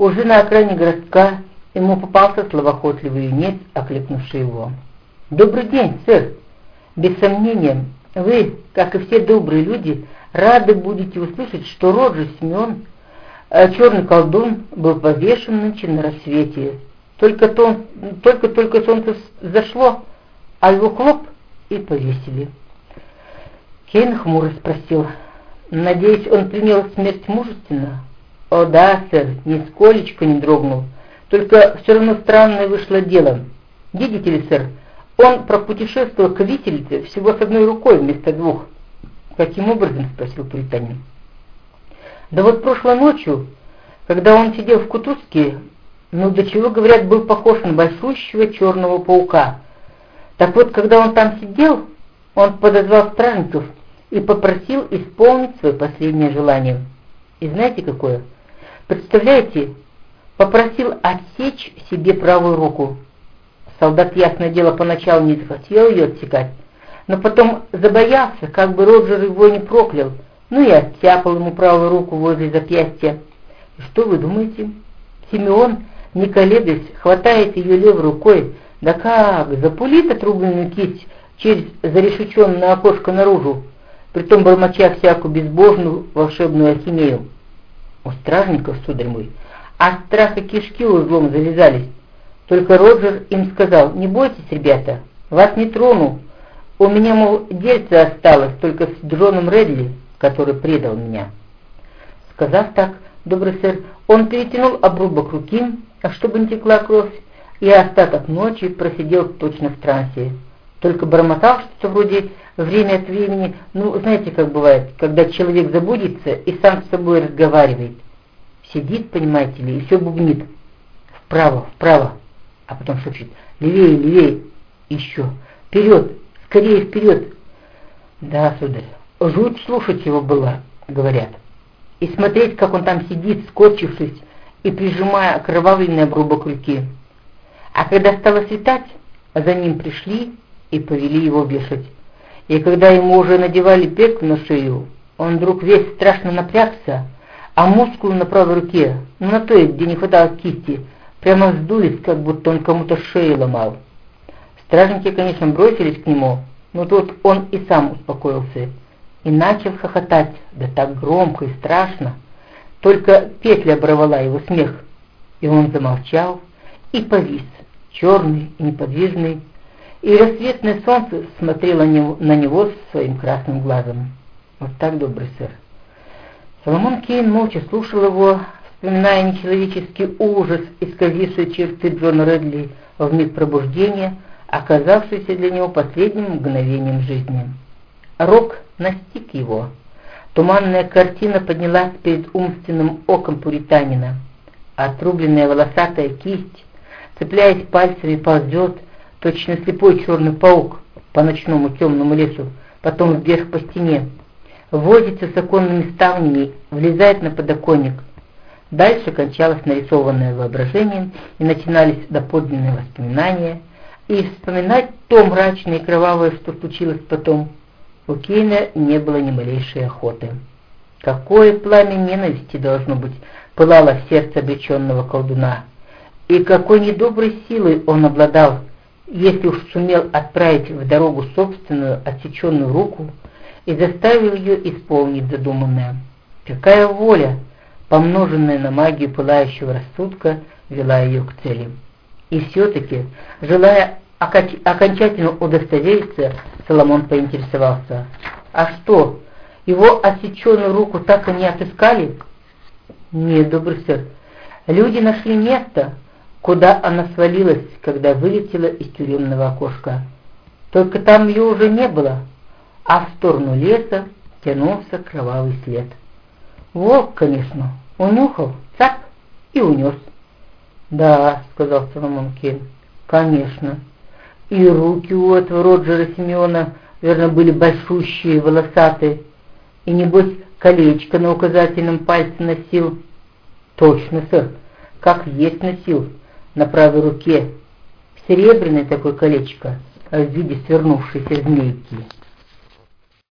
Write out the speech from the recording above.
Уже на окраине городка ему попался словоохотливый юнец, окликнувший его. «Добрый день, сэр! Без сомнения, вы, как и все добрые люди, рады будете услышать, что Роджер Симеон, э, черный колдун, был повешен нынче на рассвете. Только-только солнце зашло, а его хлоп и повесили». Кейн хмуро спросил, «Надеюсь, он принял смерть мужественно?» «О да, сэр, нисколечко не дрогнул. Только все равно странное вышло дело. Видите ли, сэр, он пропутешествовал к виселице всего с одной рукой вместо двух». «Каким образом?» — спросил Пуританин. «Да вот прошлой ночью, когда он сидел в кутузке, ну, до чего, говорят, был похож на большущего черного паука. Так вот, когда он там сидел, он подозвал стражников — и попросил исполнить свое последнее желание. И знаете какое? Представляете, попросил отсечь себе правую руку. Солдат, ясное дело, поначалу не захотел ее отсекать, но потом забоялся, как бы Роджер его не проклял, ну и оттяпал ему правую руку возле запястья. И что вы думаете? Симеон, не колеблясь, хватает ее левой рукой, да как, запулит отрубленную кисть через зарешеченное окошко наружу, притом бормоча всякую безбожную волшебную ахинею. У стражников, сударь мой, от страха кишки узлом завязались. Только Роджер им сказал, не бойтесь, ребята, вас не трону. У меня, мол, дельце осталось только с Джоном Редли, который предал меня. Сказав так, добрый сэр, он перетянул обрубок руки, а чтобы не текла кровь, и остаток ночи просидел точно в трансе. Только бормотал что-то вроде время от времени, ну, знаете, как бывает, когда человек забудется и сам с собой разговаривает. Сидит, понимаете ли, и все бубнит. Вправо, вправо, а потом шепчет, левее, левее, еще, вперед, скорее вперед. Да, сударь, жуть слушать его было, говорят. И смотреть, как он там сидит, скотчившись и прижимая окровавленный обрубок руки. А когда стало светать, за ним пришли и повели его вешать. И когда ему уже надевали петлю на шею, он вдруг весь страшно напрягся, а мускулы на правой руке, ну на той, где не хватало кисти, прямо вздулись, как будто он кому-то шею ломал. Стражники, конечно, бросились к нему, но тут он и сам успокоился и начал хохотать, да так громко и страшно. Только петля оборвала его смех, и он замолчал и повис, черный и неподвижный, и рассветное солнце смотрело на него своим красным глазом. Вот так, добрый сэр. Соломон Кейн молча слушал его, вспоминая нечеловеческий ужас, исказивший черты Джона Редли в миг пробуждения, оказавшийся для него последним мгновением жизни. Рок настиг его. Туманная картина поднялась перед умственным оком пуританина. Отрубленная волосатая кисть, цепляясь пальцами, ползет, точно слепой черный паук по ночному темному лесу, потом вверх по стене, возится с оконными ставнями, влезает на подоконник. Дальше кончалось нарисованное воображение, и начинались доподлинные воспоминания, и вспоминать то мрачное и кровавое, что случилось потом, у Кейна не было ни малейшей охоты. Какое пламя ненависти должно быть пылало в сердце обреченного колдуна, и какой недоброй силой он обладал, если уж сумел отправить в дорогу собственную отсеченную руку и заставил ее исполнить задуманное. Какая воля, помноженная на магию пылающего рассудка, вела ее к цели. И все-таки, желая окончательно удостовериться, Соломон поинтересовался, «А что, его отсеченную руку так и не отыскали?» «Нет, добрый сэр, люди нашли место, куда она свалилась, когда вылетела из тюремного окошка. Только там ее уже не было, а в сторону леса тянулся кровавый след. Волк, конечно, унюхал, цап, и унес. «Да», — сказал Соломон Кейн, — «конечно. И руки у этого Роджера Симеона, верно, были большущие, волосатые, и, небось, колечко на указательном пальце носил». «Точно, сэр, как есть носил, на правой руке серебряное такое колечко в виде свернувшейся змейки.